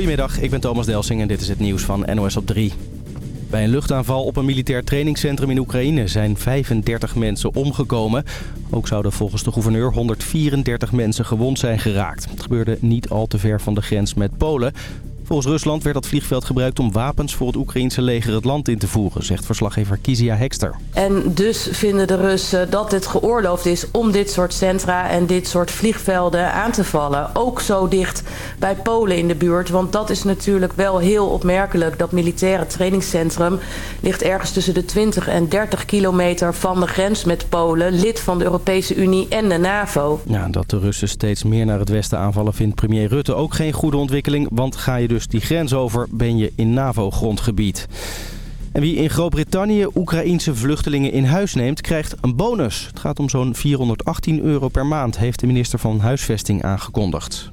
Goedemiddag, ik ben Thomas Delsing en dit is het nieuws van NOS op 3. Bij een luchtaanval op een militair trainingscentrum in Oekraïne zijn 35 mensen omgekomen. Ook zouden volgens de gouverneur 134 mensen gewond zijn geraakt. Het gebeurde niet al te ver van de grens met Polen. Volgens Rusland werd dat vliegveld gebruikt om wapens voor het Oekraïense leger het land in te voeren, zegt verslaggever Kizia Hekster. En dus vinden de Russen dat het geoorloofd is om dit soort centra en dit soort vliegvelden aan te vallen. Ook zo dicht bij Polen in de buurt, want dat is natuurlijk wel heel opmerkelijk. Dat militaire trainingscentrum ligt ergens tussen de 20 en 30 kilometer van de grens met Polen, lid van de Europese Unie en de NAVO. Ja, dat de Russen steeds meer naar het westen aanvallen vindt premier Rutte ook geen goede ontwikkeling, want ga je dus dus die grens over ben je in NAVO-grondgebied. En wie in Groot-Brittannië Oekraïense vluchtelingen in huis neemt, krijgt een bonus. Het gaat om zo'n 418 euro per maand, heeft de minister van Huisvesting aangekondigd.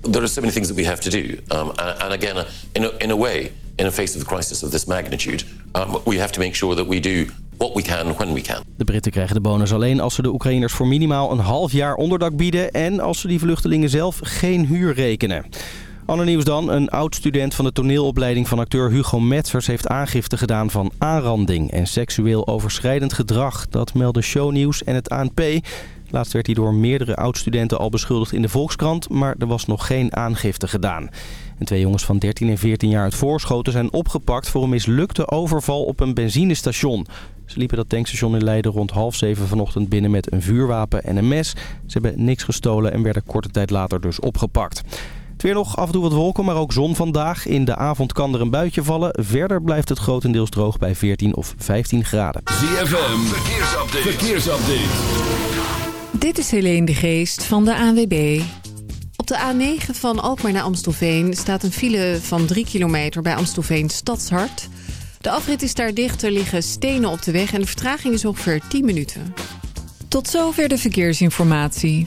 There are so many things that we have to do. Um, and again, in a, in a way, in the face of the crisis of this magnitude, um, we have to make sure that we do what we can when we can. De Britten krijgen de bonus alleen als ze de Oekraïners voor minimaal een half jaar onderdak bieden... en als ze die vluchtelingen zelf geen huur rekenen. Ander nieuws dan. Een oud-student van de toneelopleiding van acteur Hugo Metzers... heeft aangifte gedaan van aanranding en seksueel overschrijdend gedrag. Dat melden Shownieuws en het ANP. Laatst werd hij door meerdere oud-studenten al beschuldigd in de Volkskrant... maar er was nog geen aangifte gedaan. En twee jongens van 13 en 14 jaar uit Voorschoten zijn opgepakt... voor een mislukte overval op een benzinestation. Ze liepen dat tankstation in Leiden rond half zeven vanochtend binnen met een vuurwapen en een mes. Ze hebben niks gestolen en werden korte tijd later dus opgepakt. Het weer nog af en toe wat wolken, maar ook zon vandaag. In de avond kan er een buitje vallen. Verder blijft het grotendeels droog bij 14 of 15 graden. ZFM, verkeersupdate. verkeersupdate. Dit is Helene de Geest van de ANWB. Op de A9 van Alkmaar naar Amstelveen staat een file van 3 kilometer bij Amstelveen Stadshart. De afrit is daar dicht, er liggen stenen op de weg en de vertraging is ongeveer 10 minuten. Tot zover de verkeersinformatie.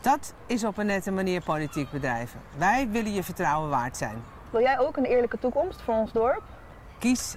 Dat is op een nette manier politiek bedrijven. Wij willen je vertrouwen waard zijn. Wil jij ook een eerlijke toekomst voor ons dorp? Kies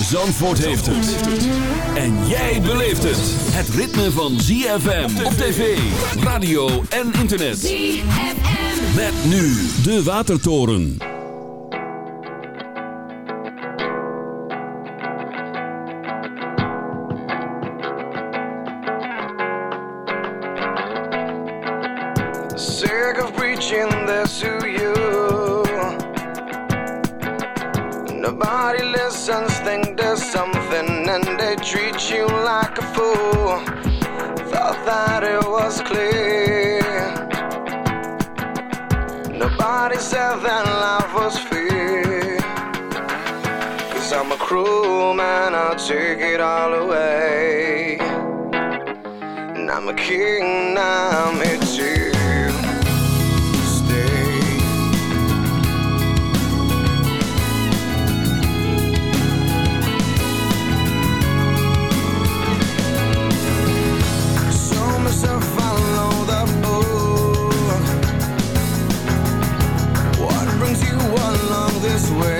Zandvoort heeft het. En jij beleeft het. Het ritme van ZFM op tv, radio en internet. ZFM. Met nu de Watertoren. Sick of preaching this to you. Nobody listens, and they treat you like a fool. Thought that it was clear. Nobody said that life was fair. Cause I'm a cruel man, I'll take it all away. And I'm a king, now I'm here this way?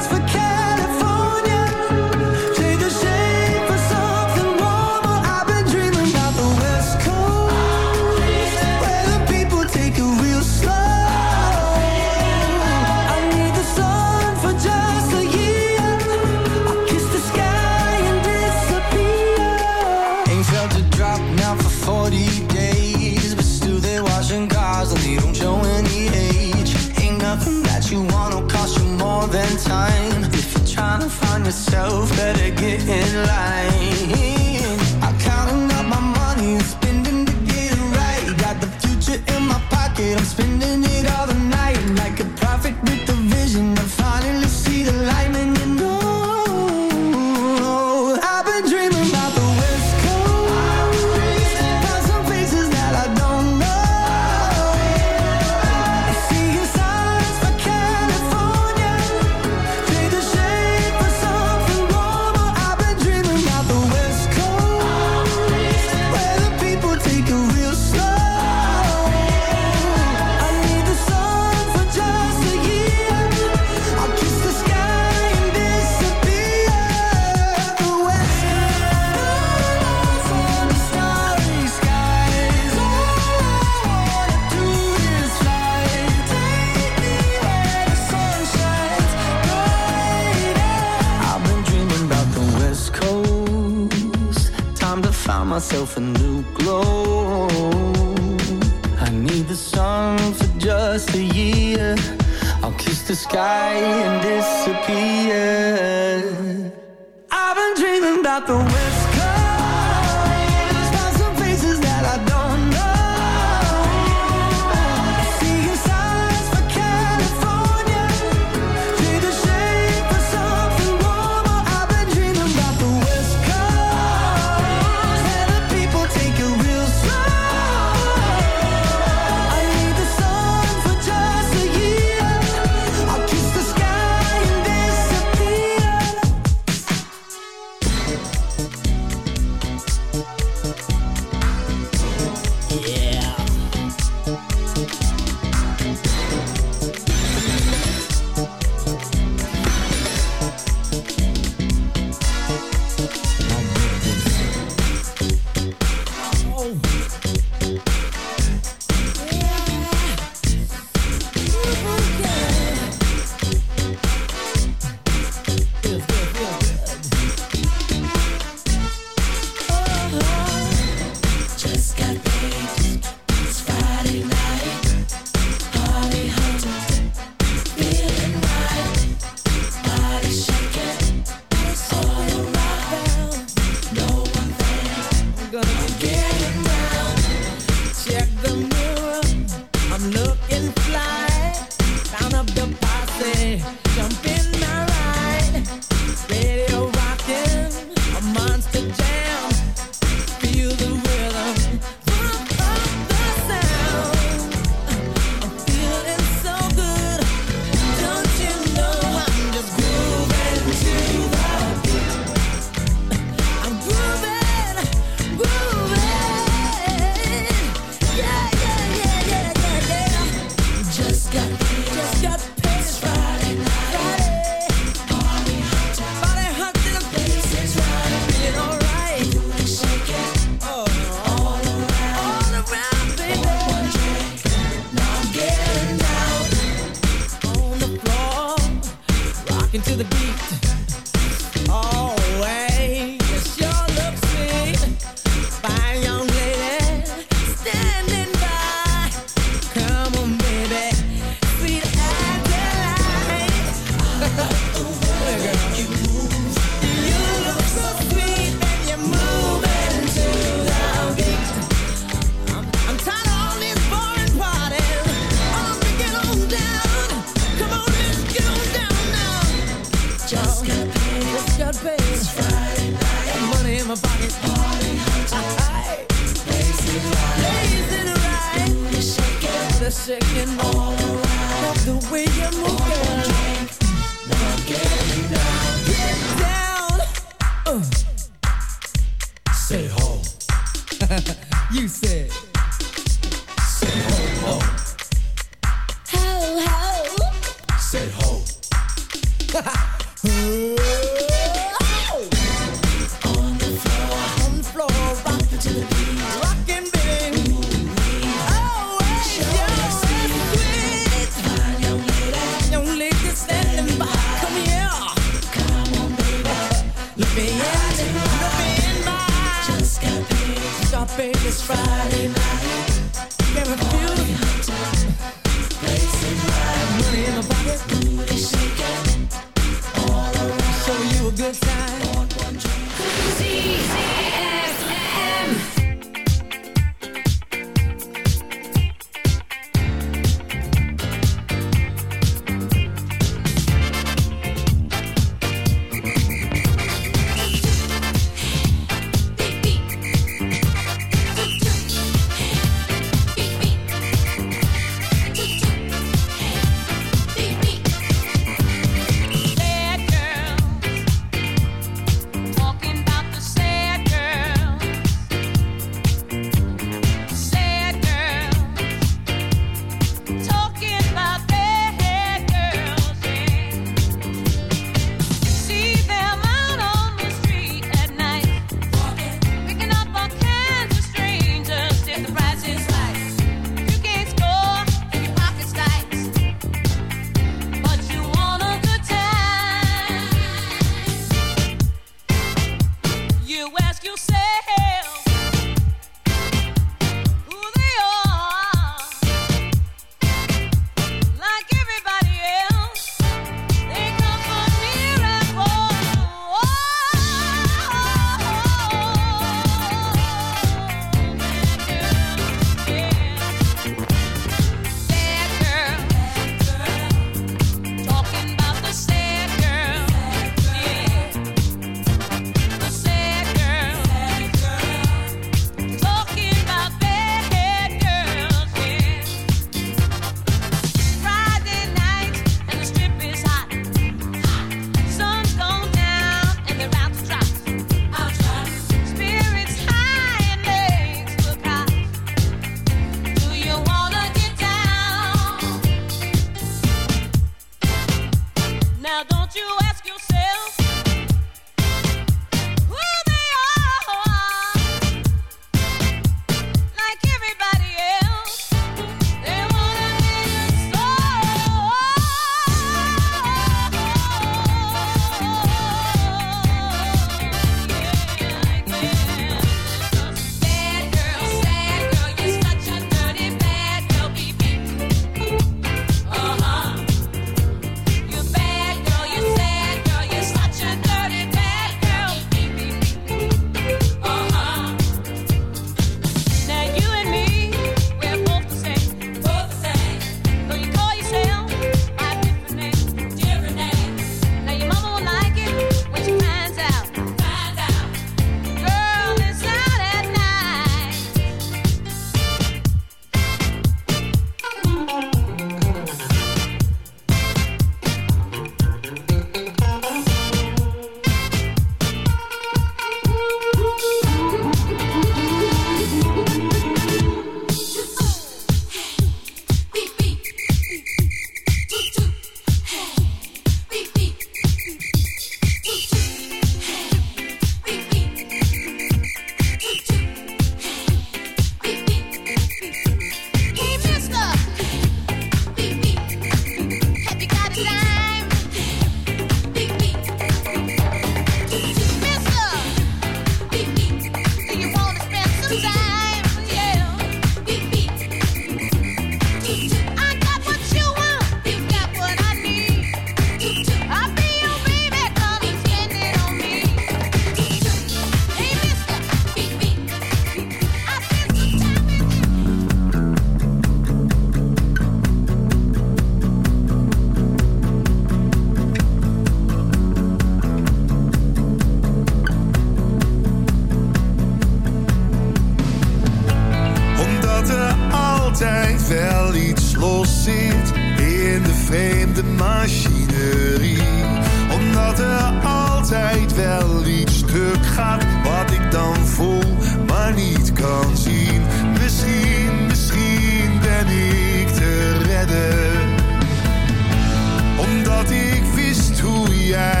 yeah.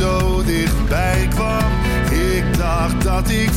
zo dichtbij kwam. Ik dacht dat ik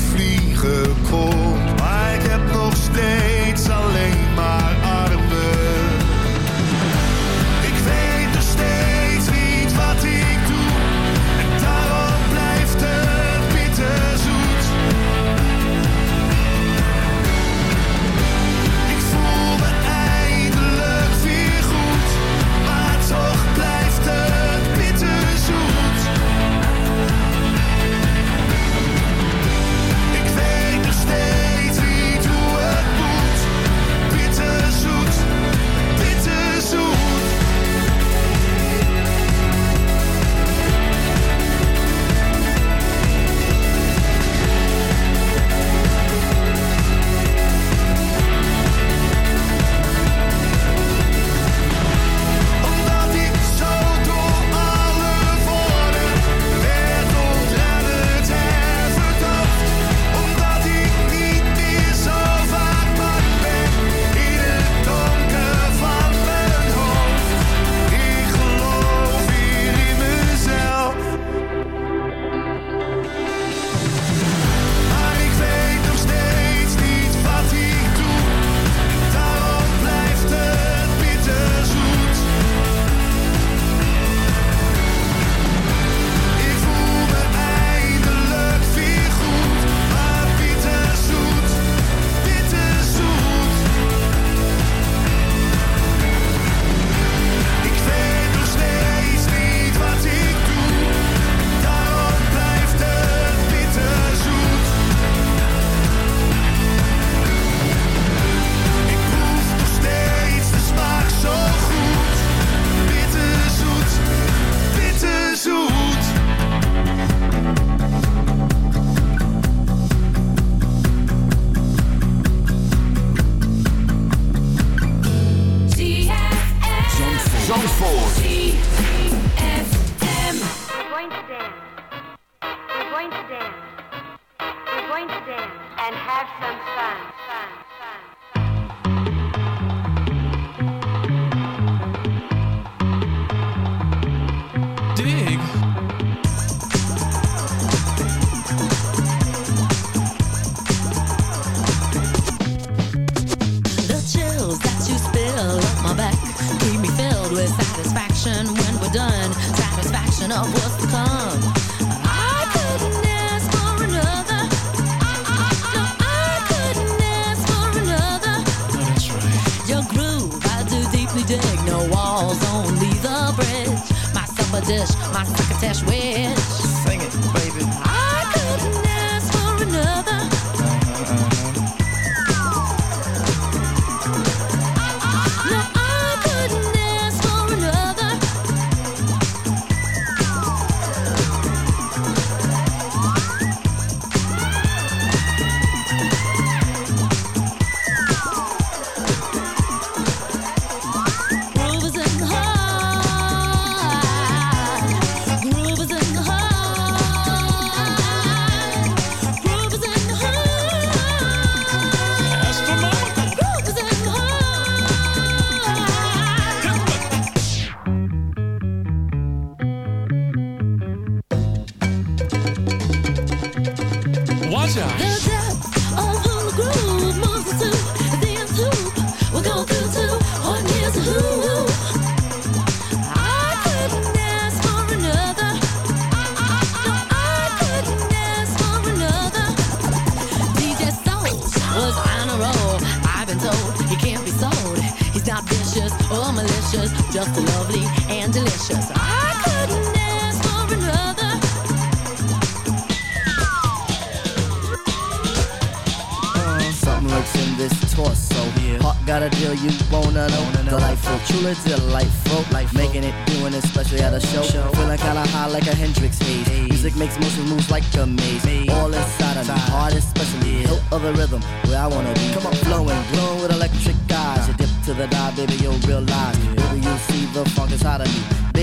dig, no walls, only the bridge. My supper dish, my crocketesh wish.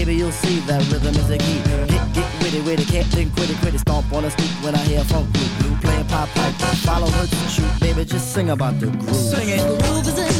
Baby, you'll see that rhythm is a key. Get, get witty, witty, can't think quitty, quitty. Stomp on a scoop when I hear funk group. Blue playing pop pipe. Follow her to shoot, baby, just sing about the groove. Sing it. The groove is in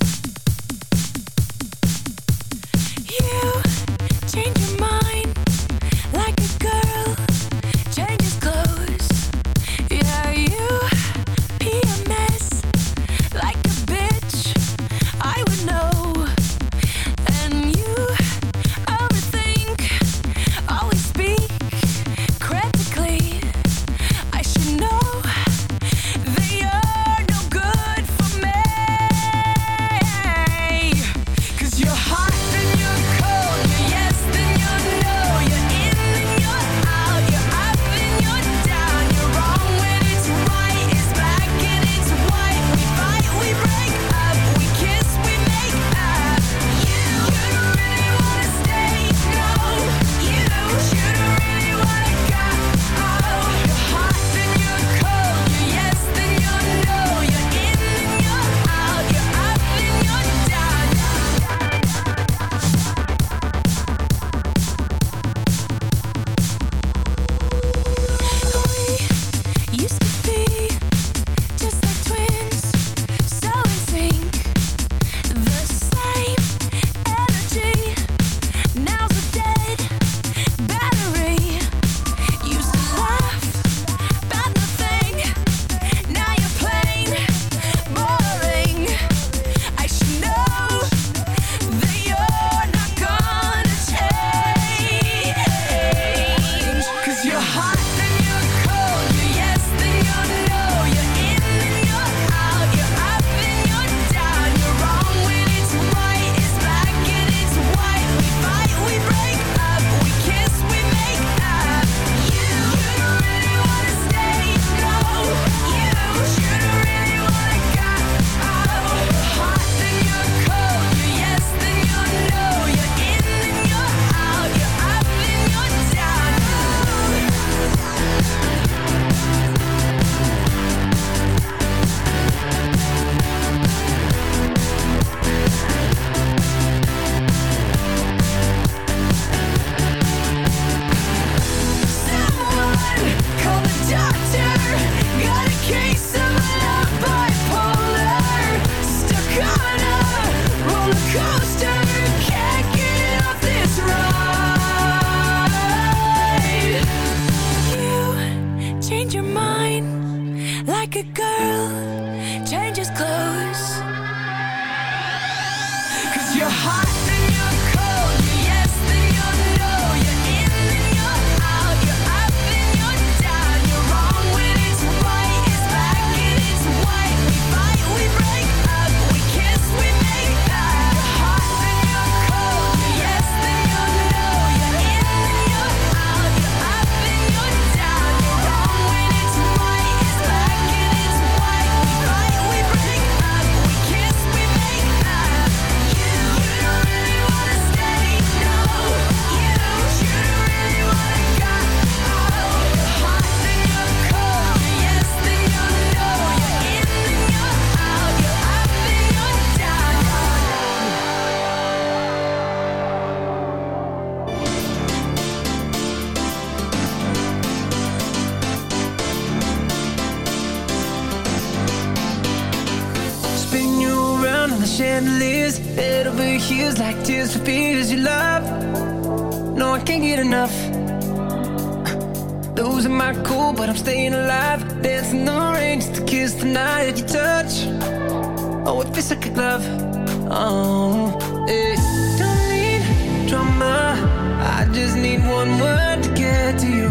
just need one word to get to you.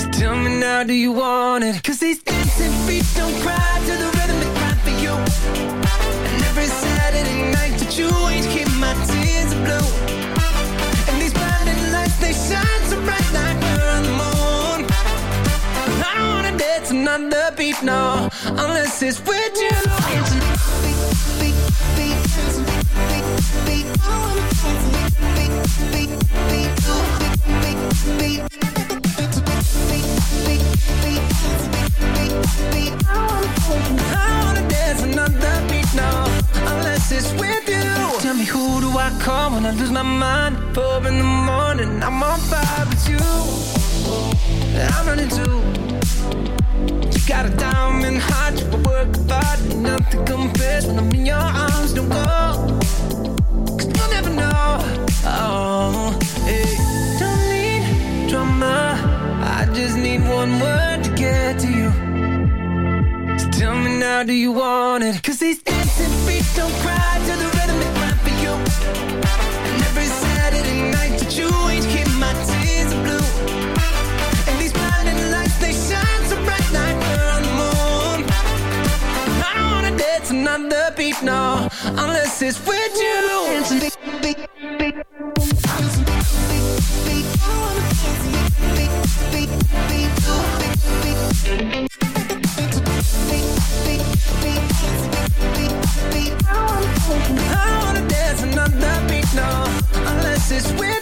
So tell me now, do you want it? Cause these dancing feet don't cry to the rhythm they cry for you. And every Saturday night that you ain't keep my tears blue. And these blinding lights, they shine so bright like we're on the moon. I don't wanna dance another beat, no Unless it's with you I wanna dance another beat, no Unless it's with you. Tell me who do I call when I lose my mind? Four in the morning, I'm on fire with you. I'm running You got a diamond heart, work hard Nothing compares when I'm in your arms, don't you'll never know. Oh, Don't need drama I just need one word to get to you tell me now, do you want it? Cause these dancing feet don't cry to the rhythm they cry for you. And every Saturday night that you ain't keep my tears are blue. And these blinding lights, they shine so bright like we're on the moon. I don't wanna dance another beat, no Unless it's with you. Dancing is with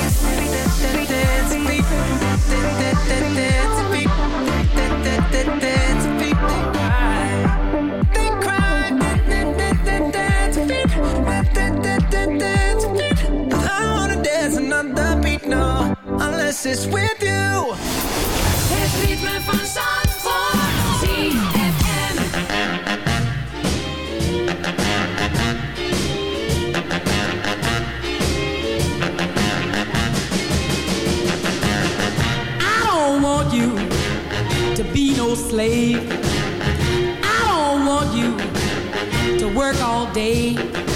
Unless it's with you. Het ritme van Zandvoort, ZFM. I don't want you to be no slave. I don't want you to work all day.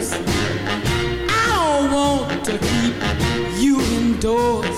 I don't want to keep you indoors.